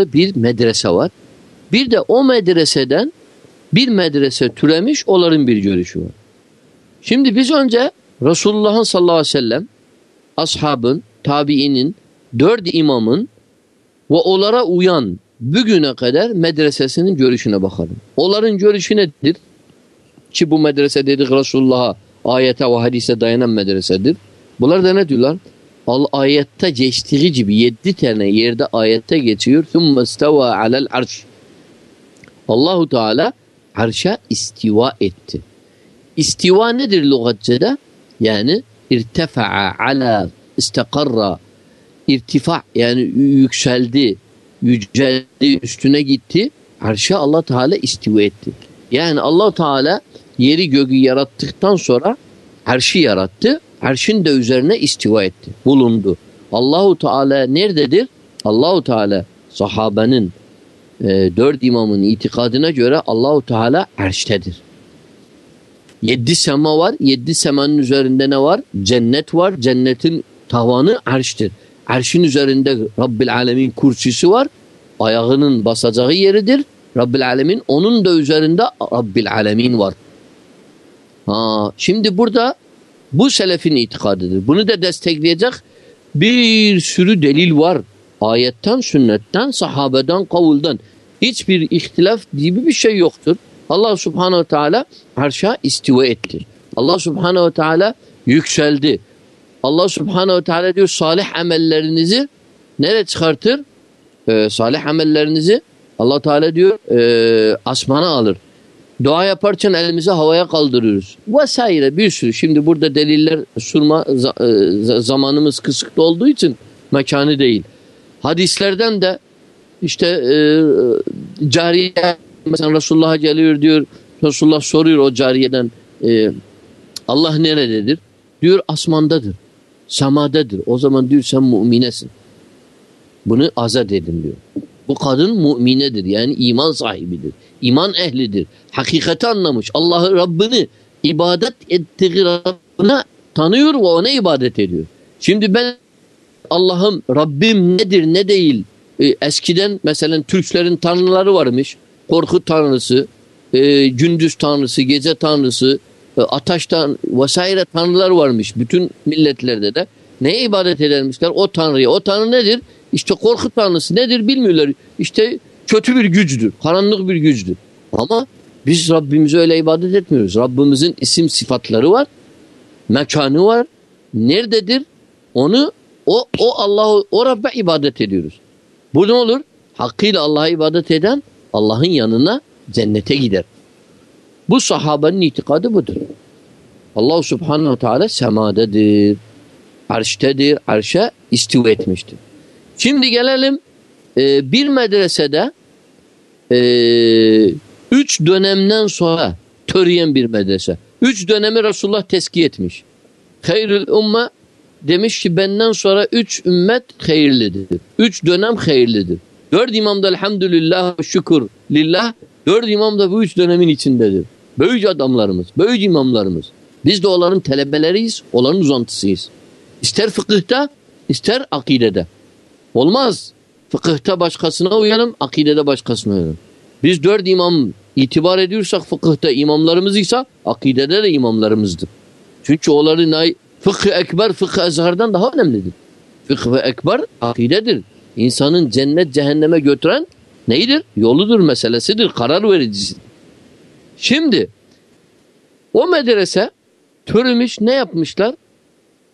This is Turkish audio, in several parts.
bir medrese var. Bir de o medreseden bir medrese türemiş onların bir görüşü var. Şimdi biz önce Resulullah'ın sallallahu aleyhi ve sellem ashabın, tabiinin, dört imamın ve onlara uyan bugüne kadar medresesinin görüşüne bakalım. Onların görüşü nedir? Ki bu medrese dedik Resulullah'a ayete ve hadise dayanan medresedir. Bunlar da ne diyorlar? Al ayette geçtiği gibi yedi tane yerde ayette geçiyor. Sümme isteva alel arş. Allahu Teala arşa istiva etti. İstiva nedir lügatçede? Yani irtefa'a ala istakarra irtifa yani yükseldi, yüceldi, üstüne gitti. Arşa Allah Teala istiva etti. Yani Allah Teala yeri göğü yarattıktan sonra her yarattı. Arşın da üzerine istiva etti. Bulundu. Allahu Teala nerededir? Allahu Teala sahabenin e, dört imamın itikadına göre Allahu Teala arştedir. Yedi sema var. Yedi semanın üzerinde ne var? Cennet var. Cennetin tavanı arştır. Arşın üzerinde Rabbil Alemin kursisi var. Ayağının basacağı yeridir. Rabbil Alemin. Onun da üzerinde Rabbil Alemin var. Ha, şimdi burada bu selefin itikadıdır. Bunu da destekleyecek bir sürü delil var. Ayetten, sünnetten, sahabeden, kavuldan. Hiçbir ihtilaf gibi bir şey yoktur. Allah subhanehu ve teala arşa istiva etti. Allah subhanehu ve teala yükseldi. Allah subhanehu ve teala diyor salih amellerinizi nereye çıkartır? Ee, salih amellerinizi Allah Teala diyor e, asmana alır. Dua yaparken elimizi havaya kaldırıyoruz. Vesaire bir sürü. Şimdi burada deliller sunma e, zamanımız kısıtlı olduğu için mekanı değil. Hadislerden de işte e, cariye mesela Resulullah'a geliyor diyor. Resulullah soruyor o cariyeden e, Allah nerededir? Diyor asmandadır. Semadedir. O zaman diyor sen müminesin. Bunu azat edin diyor. Bu kadın müminedir. Yani iman sahibidir. İman ehlidir. Hakikati anlamış. Allah'ı Rabbini ibadet ettiği Rabbine tanıyor ve ona ibadet ediyor. Şimdi ben Allah'ım Rabbim nedir ne değil e, eskiden mesela Türklerin tanrıları varmış. Korku tanrısı, e, gündüz tanrısı, gece tanrısı, e, ateş tan vesaire tanrılar varmış. Bütün milletlerde de. Neye ibadet edermişler? O tanrıya. O tanrı nedir? İşte korku tanrısı nedir bilmiyorlar. İşte kötü bir güçtür. Karanlık bir güçtür. Ama biz Rabbimize öyle ibadet etmiyoruz. Rabbimizin isim sıfatları var. Mekanı var. Nerededir? Onu o, o Allah'ı o Rabbe ibadet ediyoruz. Bu ne olur? Hakkıyla Allah'a ibadet eden Allah'ın yanına cennete gider. Bu sahabenin itikadı budur. Allah subhanahu teala semadedir. Arştedir. Arşa istiva etmiştir. Şimdi gelelim e, bir medresede e, üç dönemden sonra töreyen bir medrese. Üç dönemi Resulullah teskiye etmiş. Hayrül umma demiş ki benden sonra üç ümmet hayırlıdır. Üç dönem hayırlıdır. Dört imam da elhamdülillah şükür lillah. Dört imam da bu üç dönemin içindedir. Böyüce adamlarımız, böyüce imamlarımız. Biz de onların telebeleriyiz, onların uzantısıyız. İster fıkıhta, ister akidede. Olmaz. Fıkıhta başkasına uyalım, akidede başkasına uyalım. Biz dört imam itibar ediyorsak fıkıhta imamlarımızıysa akidede de imamlarımızdır. Çünkü onların fıkıh ekber fıkıh ezhardan daha önemlidir. Fıkıh ve ekber akidedir. İnsanın cennet cehenneme götüren neydir? Yoludur meselesidir. Karar vericisidir. Şimdi o medrese türümüş ne yapmışlar?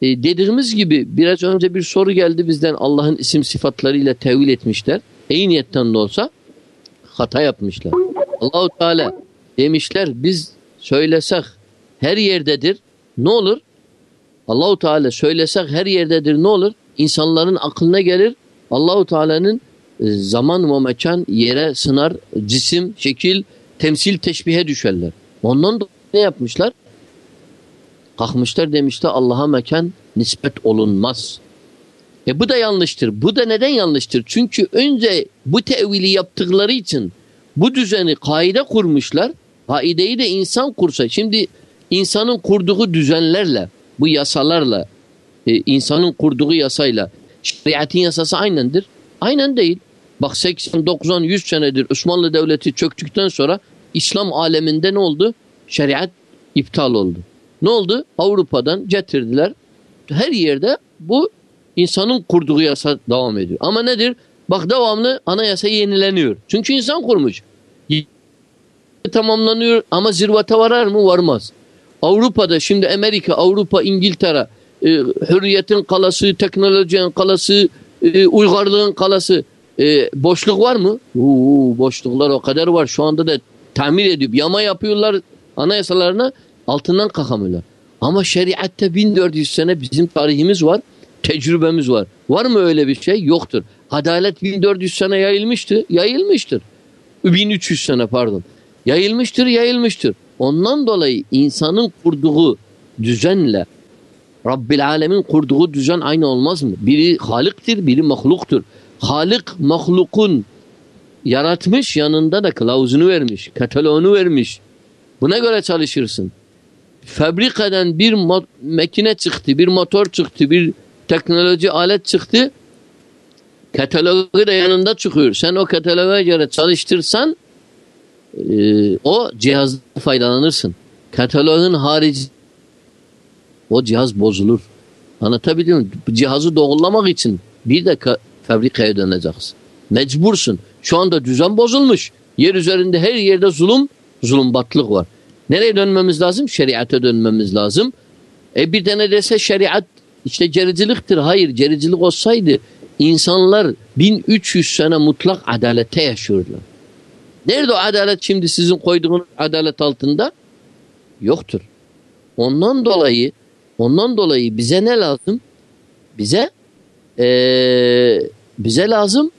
E, dediğimiz gibi biraz önce bir soru geldi bizden Allah'ın isim sıfatlarıyla tevil etmişler. İyi niyetten de olsa hata yapmışlar. Allahu Teala demişler biz söylesek her yerdedir. Ne olur? Allahu Teala söylesek her yerdedir ne olur? İnsanların aklına gelir. Allahu Teala'nın e, zaman ve mekan yere sınar, cisim, şekil, temsil, teşbihe düşerler. Ondan da ne yapmışlar? Kalkmışlar demişler Allah'a mekan nispet olunmaz. E bu da yanlıştır. Bu da neden yanlıştır? Çünkü önce bu tevili yaptıkları için bu düzeni kaide kurmuşlar. Kaideyi de insan kursa. Şimdi insanın kurduğu düzenlerle, bu yasalarla, e, insanın kurduğu yasayla şeriatın yasası aynendir. Aynen değil. Bak 80, 90, 100 senedir Osmanlı Devleti çöktükten sonra İslam aleminde ne oldu? Şeriat iptal oldu. Ne oldu? Avrupa'dan getirdiler. Her yerde bu insanın kurduğu yasa devam ediyor. Ama nedir? Bak devamlı anayasa yenileniyor. Çünkü insan kurmuş. Tamamlanıyor ama zirvete varar mı? Varmaz. Avrupa'da şimdi Amerika, Avrupa, İngiltere e, hürriyetin kalası, teknolojinin kalası, e, uygarlığın kalası e, boşluk var mı? Uu, boşluklar o kadar var. Şu anda da tamir edip yama yapıyorlar anayasalarına altından kalkamıyorlar. Ama şeriatte 1400 sene bizim tarihimiz var. Tecrübemiz var. Var mı öyle bir şey? Yoktur. Adalet 1400 sene yayılmıştı. Yayılmıştır. 1300 sene pardon. Yayılmıştır, yayılmıştır. Ondan dolayı insanın kurduğu düzenle Rabbil Alemin kurduğu düzen aynı olmaz mı? Biri haliktir, biri mahluktur. Halik mahlukun yaratmış yanında da kılavuzunu vermiş, kataloğunu vermiş. Buna göre çalışırsın. Fabrikadan bir makine çıktı, bir motor çıktı, bir teknoloji alet çıktı. Katalogu da yanında çıkıyor. Sen o kataloga göre çalıştırsan e, o cihazdan faydalanırsın. Katalogun harici o cihaz bozulur. Anlatabildim mi? Cihazı doğrulamak için bir de fabrikaya döneceksin. Mecbursun. Şu anda düzen bozulmuş. Yer üzerinde her yerde zulüm, zulümbatlık var. Nereye dönmemiz lazım? Şeriate dönmemiz lazım. E bir tane dese şeriat işte gericiliktir. Hayır gericilik olsaydı insanlar 1300 sene mutlak adalete yaşıyorlar. Nerede o adalet şimdi sizin koyduğunuz adalet altında? Yoktur. Ondan dolayı ondan dolayı bize ne lazım? Bize ee, bize lazım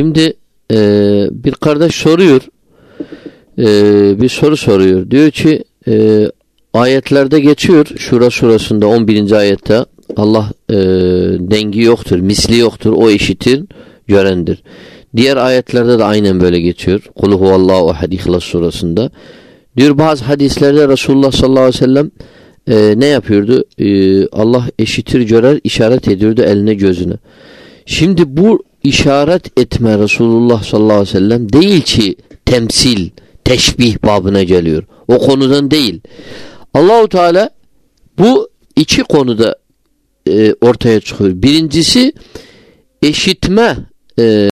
Şimdi e, bir kardeş soruyor e, bir soru soruyor. Diyor ki e, ayetlerde geçiyor Şura surasında 11. ayette Allah e, dengi yoktur, misli yoktur, o eşitir, görendir. Diğer ayetlerde de aynen böyle geçiyor. Kul huvallahu ahad İhlas surasında. Diyor bazı hadislerde Resulullah sallallahu aleyhi ve sellem e, ne yapıyordu? E, Allah eşitir görer işaret ediyordu eline gözüne. Şimdi bu işaret etme Resulullah sallallahu aleyhi ve sellem değil ki temsil, teşbih babına geliyor. O konudan değil. Allahu Teala bu iki konuda e, ortaya çıkıyor. Birincisi eşitme e,